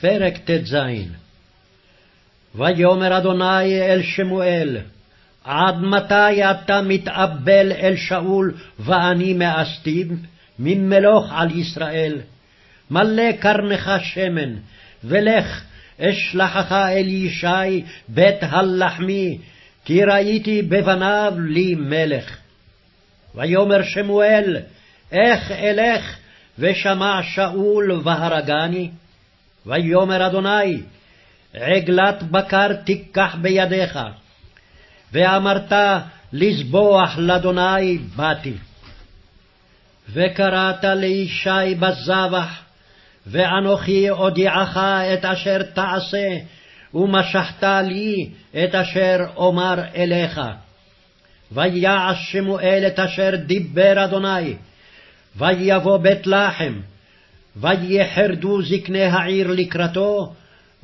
פרק ט"ז ויאמר אדוני אל שמואל, עד מתי אתה מתאבל אל שאול ואני מאסתיו, ממלוך על ישראל? מלא קרנך שמן, ולך אשלחך אל ישי בית הלחמי, כי ראיתי בבניו לי מלך. ויאמר שמואל, איך אלך ושמע שאול והרגני? ויאמר אדוני, עגלת בקר תיקח בידיך, ואמרת לזבוח לאדוני באתי. וקראת לישי בזבח, ואנוכי אודיעך את אשר תעשה, ומשכת לי את אשר אומר אליך. ויעש שמואל את אשר דיבר אדוני, ויבוא בית לחם, ויחרדו זקני העיר לקראתו,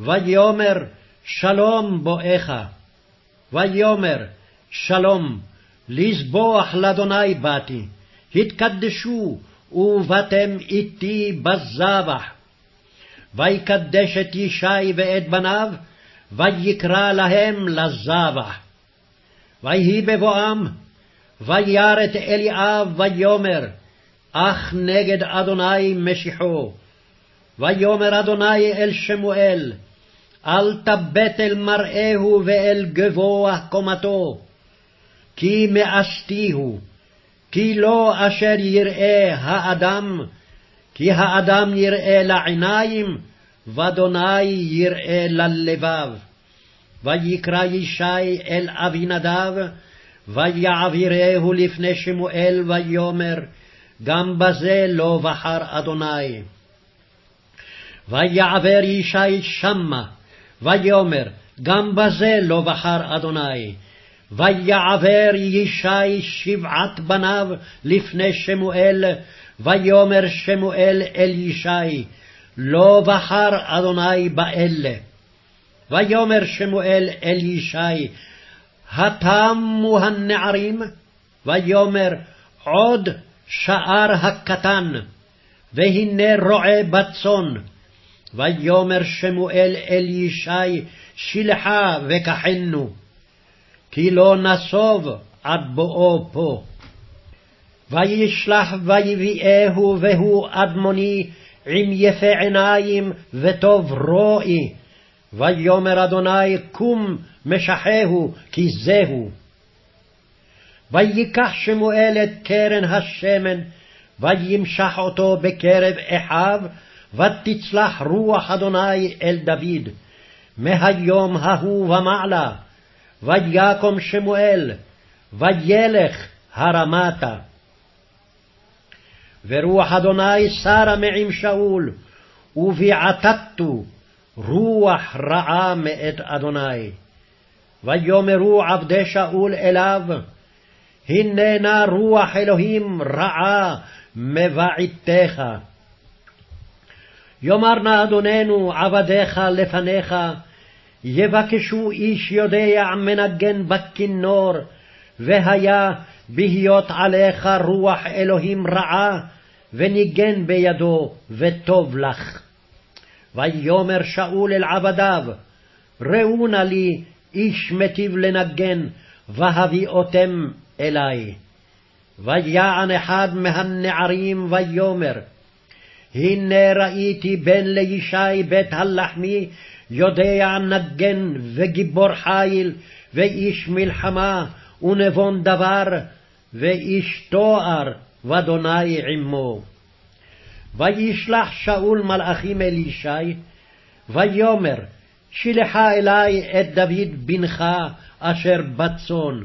ויאמר שלום בואך. ויאמר שלום, לזבוח לאדוני באתי, התקדשו ובאתם איתי בזבח. ויקדש את ישי ואת בניו, ויקרא להם לזבח. ויהי בבואם, וירא את אליאב ויאמר, אך נגד אדוני משיחו. ויאמר אדוני אל שמואל, אל תבט אל מראהו ואל גבוה קומתו, כי מאסתיהו, כי לא אשר יראה האדם, כי האדם יראה לעיניים, ואדוני יראה ללבב. ויקרא ישי אל אבינדב, ויעבירהו לפני שמואל, ויאמר, גם בזה לא בחר אדוני. ויעבר ישי שמה, ויאמר, גם בזה לא בחר אדוני. ויעבר ישי שבעת בניו לפני שמואל, ויאמר שמואל אל ישי, לא בחר אדוני באלה. ויאמר שמואל אל ישי, התמו הנערים? ויאמר, עוד שאר הקטן, והנה רועה בצאן. ויאמר שמואל אל ישי, שלחה וקחנו, כי לא נסוב עד בואו פה. וישלח ויביאהו, והוא אדמוני, עם יפה עיניים וטוב רואי. ויאמר אדוני, קום משחהו, כי זהו. ויקח שמואל את קרן השמן, וימשח אותו בקרב אחיו, ותצלח רוח אדוני אל דוד. מהיום ההוא ומעלה, ויקום שמואל, וילך הרמתה. ורוח אדוני שרה מעם שאול, וביעתתו רוח רעה מאת אדוני. ויאמרו עבדי שאול אליו, הננה רוח אלוהים רעה מבעיתך. יאמר נא אדוננו עבדיך לפניך, יבקשו איש יודע מנגן בכינור, והיה בהיות עליך רוח אלוהים רעה, וניגן בידו, וטוב לך. ויאמר שאול אל עבדיו, ראו נא לי איש מטיב לנגן, והביאותם אלי. ויען אחד מהנערים ויאמר, הנה ראיתי בן לישי בית הלחמי, יודע נגן וגיבור חיל, ואיש מלחמה, ונבון דבר, ואיש תואר, ואדוני עמו. וישלח שאול מלאכים אל ישי, ויאמר, שלחה אלי את דוד בנך אשר בצאן.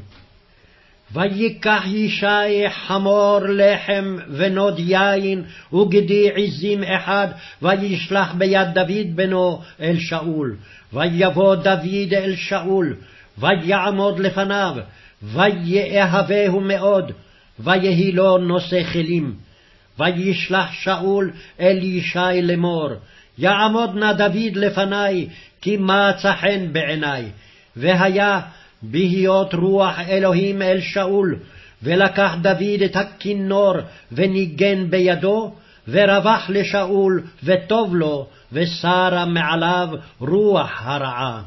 ויקח ישי חמור לחם ונוד יין וגדי עזים אחד, וישלח ביד דוד בנו אל שאול. ויבוא דוד אל שאול, ויעמוד לפניו, ויאהבהו מאוד, ויהי לו נושא כלים. וישלח שאול אל ישי לאמור, יעמוד נא דוד לפני, כי מצא חן בעיני. והיה בהיות רוח אלוהים אל שאול, ולקח דוד את הכינור וניגן בידו, ורווח לשאול, וטוב לו, וסרה מעליו רוח הרעה.